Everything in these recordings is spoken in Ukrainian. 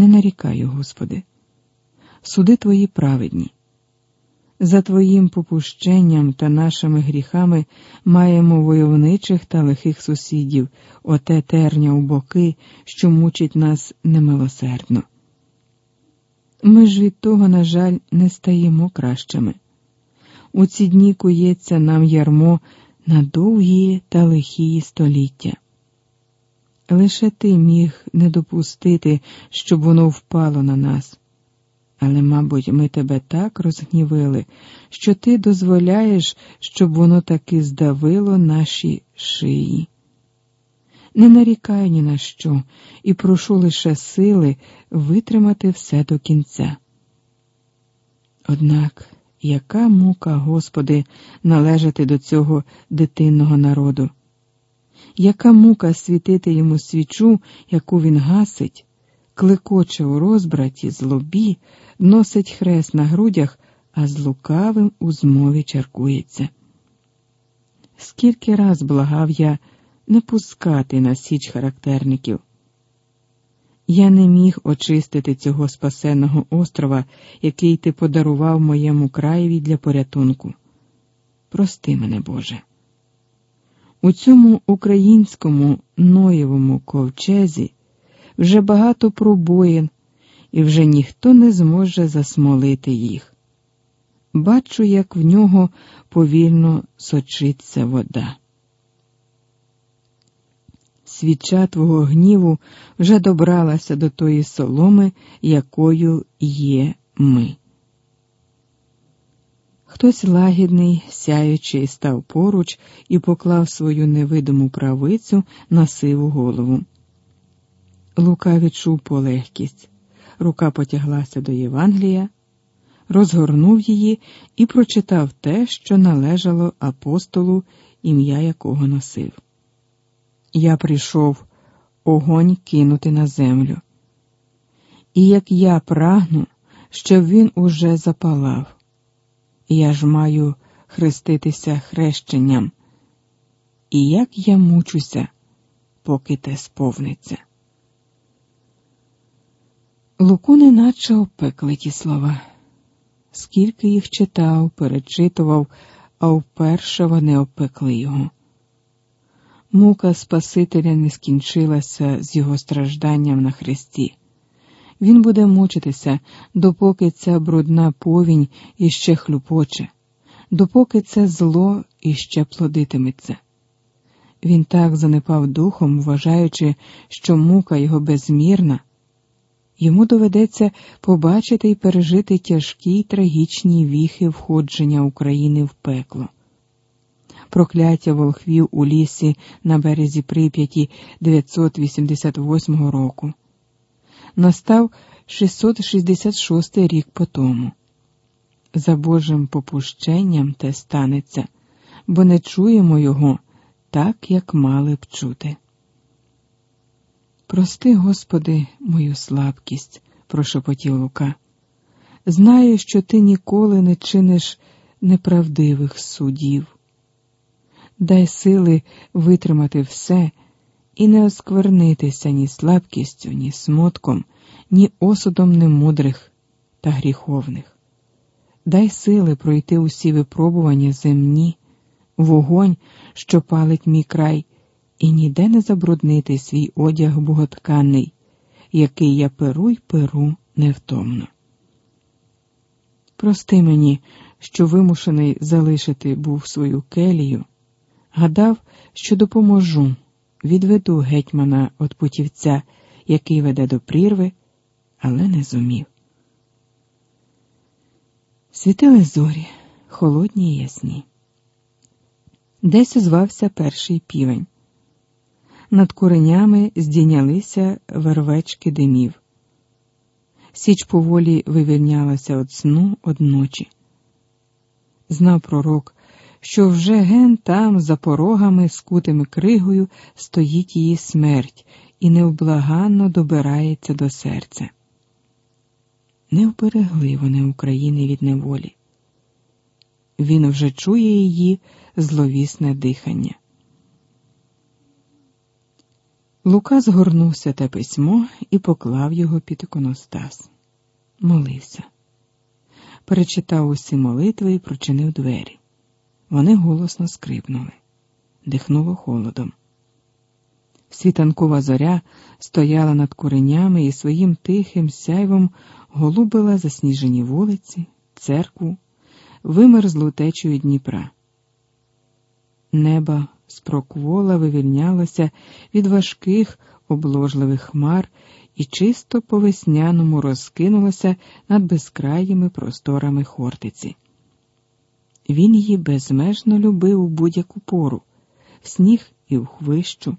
Не нарікаю, Господи, суди Твої праведні. За Твоїм попущенням та нашими гріхами маємо войовничих та лихих сусідів, оте терня у боки, що мучить нас немилосердно. Ми ж від того, на жаль, не стаємо кращими. У ці дні кується нам ярмо на довгі та лихі століття. Лише ти міг не допустити, щоб воно впало на нас. Але, мабуть, ми тебе так розгнівили, що ти дозволяєш, щоб воно таки здавило наші шиї. Не нарікаю ні на що і прошу лише сили витримати все до кінця. Однак, яка мука, Господи, належати до цього дитинного народу? Яка мука світити йому свічу, яку він гасить, клекоче у розбраті, злобі, носить хрест на грудях, а з лукавим у змові чаркується. Скільки раз благав я не пускати на січ характерників. Я не міг очистити цього спасенного острова, який ти подарував моєму краєві для порятунку. Прости мене, Боже. У цьому українському ноєвому ковчезі вже багато пробоїн, і вже ніхто не зможе засмолити їх. Бачу, як в нього повільно сочиться вода. Свіча твого гніву вже добралася до тої соломи, якою є ми. Хтось лагідний, сяючий, став поруч і поклав свою невидиму правицю на сиву голову. Лука відчув полегкість, рука потяглася до Євангелія, розгорнув її і прочитав те, що належало апостолу, ім'я якого носив. Я прийшов огонь кинути на землю. І як я прагну, щоб він уже запалав, я ж маю хреститися хрещенням, і як я мучуся, поки те сповниться. Луку неначе опекли ті слова. Скільки їх читав, перечитував, а вперше вони опекли його. Мука Спасителя не скінчилася з його стражданням на хресті. Він буде мучитися, допоки ця брудна повінь іще хлюпоче, допоки це зло іще плодитиметься. Він так занепав духом, вважаючи, що мука його безмірна. Йому доведеться побачити і пережити тяжкі й трагічні віхи входження України в пекло прокляття волхвів у лісі на березі Прип'яті 988 року. Настав 666 рік по тому. За Божим попущенням те станеться, бо не чуємо його так, як мали б чути. Прости, Господи, мою слабкість, прошепотів Лука. Знаю, що ти ніколи не чиниш неправдивих судів дай сили витримати все і не осквернитися ні слабкістю, ні смутком, ні осудом немудрих та гріховних. Дай сили пройти усі випробування земні, вогонь, що палить мій край, і ніде не забруднити свій одяг боготканий, який я перу й перу невтомно. Прости мені, що вимушений залишити був свою келію, гадав, що допоможу, відведу гетьмана від путівця, який веде до прірви, але не зумів. Світили зорі, холодні й ясні. Десь озвався перший півень. Над куренями здійнялися вервечки димів. Січ поволі вивільнялася від сну од ночі. Знав пророк, що вже ген там, за порогами, скутими кригою, стоїть її смерть і невблаганно добирається до серця. Не вберегли вони України від неволі. Він вже чує її зловісне дихання. Лука згорнувся те письмо і поклав його під іконостас. Молився. Перечитав усі молитви і прочинив двері. Вони голосно скрипнули, дихнуло холодом. Світанкова зоря стояла над куренями і своїм тихим сяйвом голубила засніжені вулиці, церкву, вимерзлу течою Дніпра. Неба спроквола вивільнялося від важких обложливих хмар і чисто по весняному розкинулося над безкраїми просторами Хортиці. Він її безмежно любив у будь-яку пору, в сніг і в хвищу,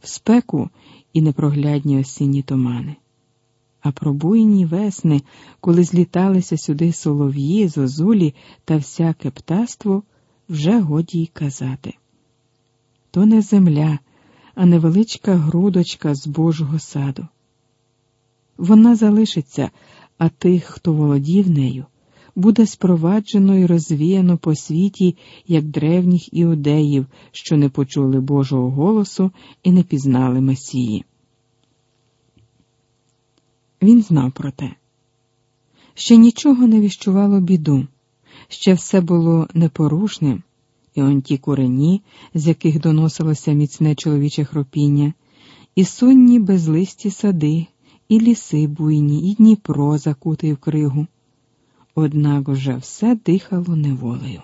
в спеку і непроглядні осінні тумани. А про буйні весни, коли зліталися сюди солов'ї, зозулі та всяке птаство, вже годі й казати. То не земля, а невеличка грудочка з Божого саду. Вона залишиться, а тих, хто володів нею, буде спроваджено і розвіяно по світі, як древніх іудеїв, що не почули Божого голосу і не пізнали Месії. Він знав про те. Ще нічого не віщувало біду, ще все було непорушним, і он ті курені, з яких доносилося міцне чоловіче хропіння, і сонні безлисті сади, і ліси буйні, і Дніпро закутий в кригу. Однак уже все дихало неволею.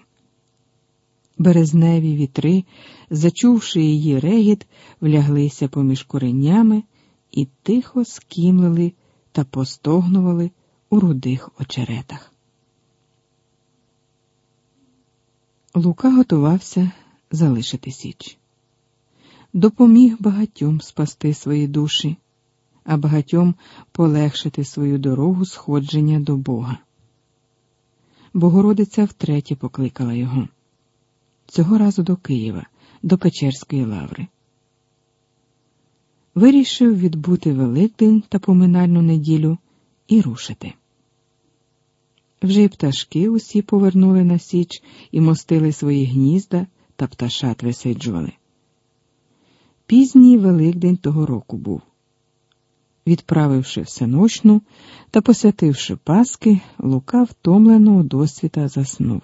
Березневі вітри, зачувши її регіт, вляглися поміж коренями і тихо скімлили та постогнували у рудих очеретах. Лука готувався залишити Січ. Допоміг багатьом спасти свої душі, а багатьом полегшити свою дорогу сходження до Бога. Богородиця втретє покликала його цього разу до Києва, до Печерської лаври. Вирішив відбути Великдень та поминальну неділю і рушити. Вже й пташки усі повернули на січ і мостили свої гнізда та пташат висиджували. Пізній Великдень того року був. Відправивши всеночну та посвятивши Паски, Лука втомлено у досвіта заснув.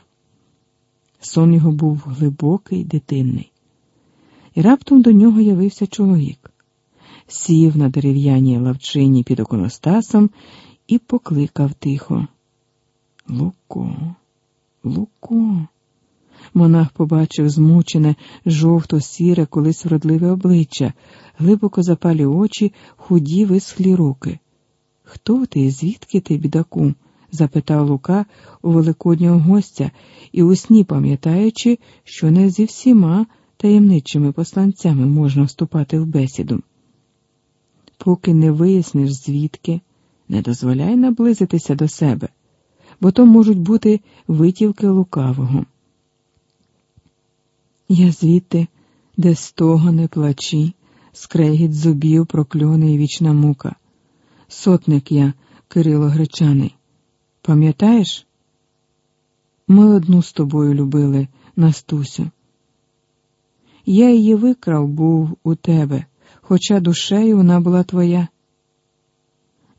Сон його був глибокий, дитинний, і раптом до нього явився чоловік, сів на дерев'яній лавчині під оконостасом і покликав тихо. Луко, Луко. Монах побачив змучене, жовто-сіре, колись вродливе обличчя, глибоко запалі очі, худі висхлі руки. Хто ти, звідки ти, бідаку? запитав Лука у великоднього гостя і у сні пам'ятаючи, що не зі всіма таємничими посланцями можна вступати в бесіду. Поки не виясниш, звідки, не дозволяй наблизитися до себе, бо то можуть бути витівки лукавого. Я звідти, де стогоне плачі, скрегіт зубів, прокльони і вічна мука. Сотник я, Кирило Гречаний. Пам'ятаєш? Ми одну з тобою любили, Настусю. Я її викрав був у тебе, хоча душею вона була твоя.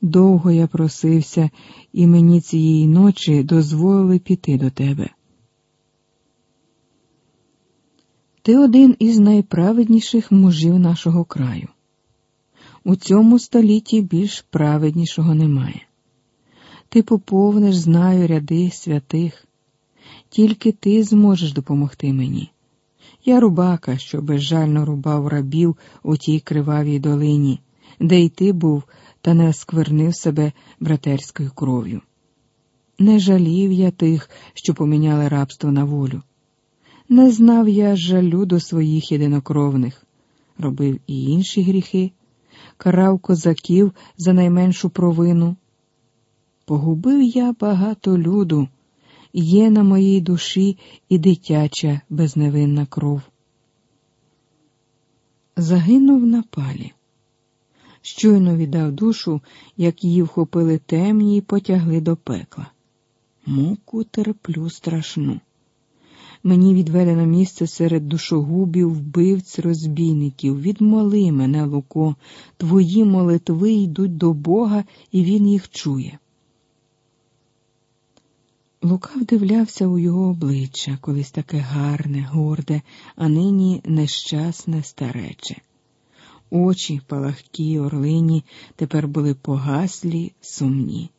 Довго я просився, і мені цієї ночі дозволили піти до тебе. Ти один із найправедніших мужів нашого краю. У цьому столітті більш праведнішого немає. Ти поповниш, знаю, ряди святих, тільки ти зможеш допомогти мені. Я рубака, що безжально рубав рабів у тій кривавій долині, де й ти був, та не осквернив себе братерською кров'ю. Не жалів я тих, що поміняли рабство на волю. Не знав я жалю до своїх єдинокровних, робив і інші гріхи, карав козаків за найменшу провину. Погубив я багато люду, є на моїй душі і дитяча безневинна кров. Загинув на палі. Щойно віддав душу, як її вхопили темні і потягли до пекла. Муку терплю страшну Мені відведено місце серед душогубів, вбивць, розбійників. Відмоли мене, Луко, твої молитви йдуть до Бога, і Він їх чує. Лука вдивлявся у його обличчя, колись таке гарне, горде, а нині нещасне старече. Очі, палахкі, орлині, тепер були погаслі, сумні.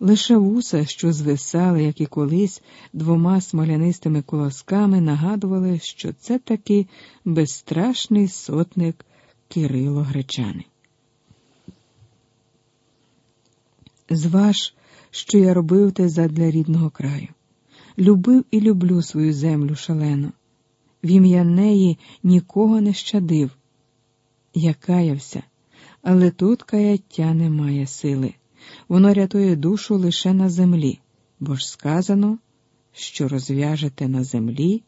Лише вуса, що звисали, як і колись, двома смолянистими колосками, нагадували, що це таки безстрашний сотник Кирило Гречаний. Зваж, що я робив те задля рідного краю. Любив і люблю свою землю шалено. В ім'я неї нікого не щадив. Я каявся, але тут каяття не має сили. Воно рятує душу лише на землі, бо ж сказано, що розв'яжете на землі,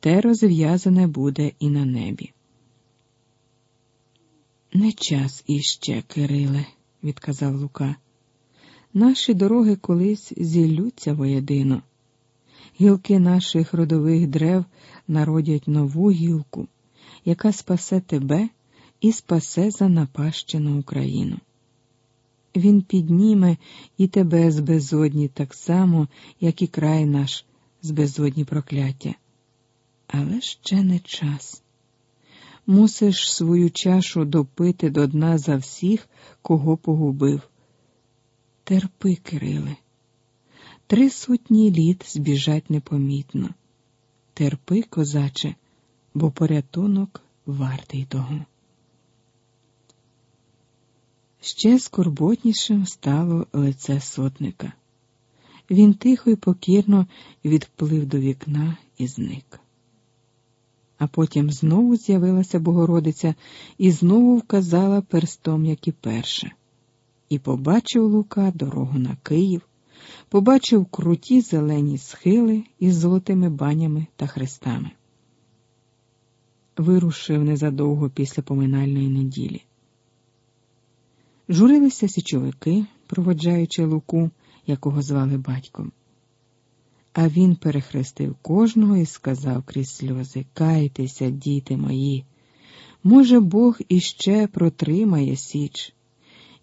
те розв'язане буде і на небі. Не час іще, Кириле, відказав Лука. Наші дороги колись зіллються воєдино. Гілки наших родових дерев народять нову гілку, яка спасе тебе і спасе занапащену Україну. Він підніме і тебе з безодні так само, як і край наш з безодні прокляття. Але ще не час. Мусиш свою чашу допити до дна за всіх, кого погубив. Терпи, Кириле, три сотні літ збіжать непомітно. Терпи, козаче, бо порятунок вартий того. Ще скорботнішим стало лице сотника. Він тихо й покірно відплив до вікна і зник. А потім знову з'явилася Богородиця і знову вказала перстом, як і перше. І побачив Лука дорогу на Київ, побачив круті зелені схили із золотими банями та хрестами. Вирушив незадовго після поминальної неділі. Журилися січовики, проводжаючи луку, якого звали батьком. А він перехрестив кожного і сказав крізь сльози Кайтеся, діти мої. Може, Бог іще протримає Січ.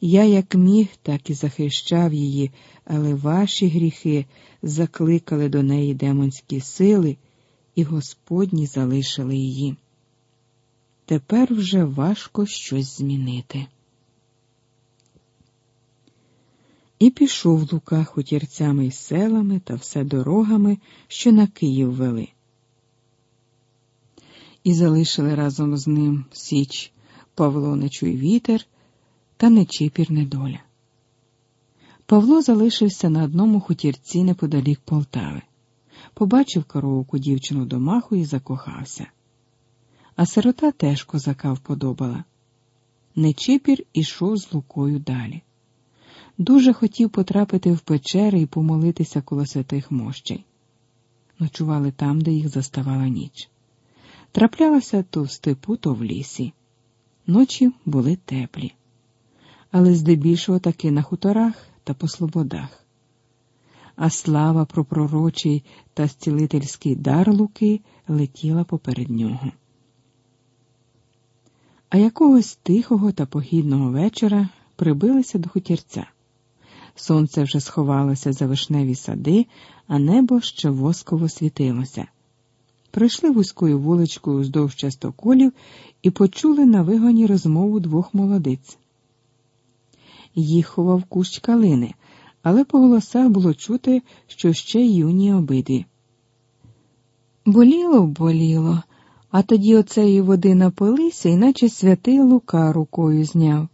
Я, як міг, так і захищав її, але ваші гріхи закликали до неї демонські сили, і Господні залишили її. Тепер вже важко щось змінити. І пішов Лука хутірцями й селами та все дорогами, що на Київ вели. І залишили разом з ним Січ Павло Нечуй вітер та Нечіпір недоля. Павло залишився на одному хутірці неподалік Полтави, побачив коровку дівчину до маху і закохався. А сирота теж козака вподобала. Нечіпір ішов з Лукою далі. Дуже хотів потрапити в печери і помолитися коло святих мощей. Ночували там, де їх заставала ніч. Траплялося то в степу, то в лісі. Ночі були теплі, але здебільшого таки на хуторах та по слободах. А слава про пророчий та зцілительський дар луки летіла поперед нього. А якогось тихого та погідного вечора прибилися до хутірця. Сонце вже сховалося за вишневі сади, а небо ще восково світилося. Пройшли вузькою вуличкою вздовж частоколів і почули на вигоні розмову двох молодиць. Їх ховав кущ калини, але по голосах було чути, що ще юні обидві. Боліло, боліло, а тоді оцеї води напилися, іначе святий Лука рукою зняв.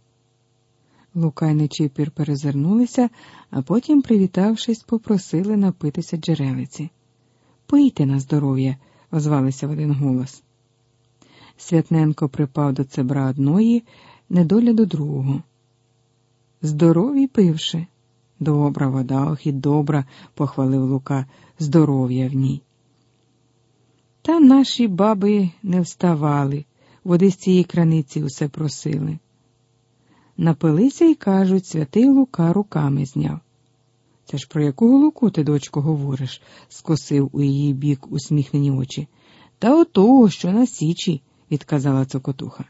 Лука й Нечіпір перезирнулися, а потім, привітавшись, попросили напитися джерелиці. Пийте на здоров'я, озвалися в один голос. Святненко припав до цебра одної, недоля до другого. Здорові пивши. Добра вода, ох і добра, похвалив Лука, здоров'я в ній. Та наші баби не вставали, води з цієї краниці усе просили. Напилися і кажуть, святий Лука руками зняв. Це ж про якого луку ти, дочко, говориш? скосив у її бік усміхнені очі. Та отого, що на січі, відказала цокотуха.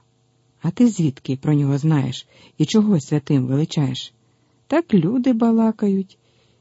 А ти звідки про нього знаєш і чого святим величаєш? Так люди балакають.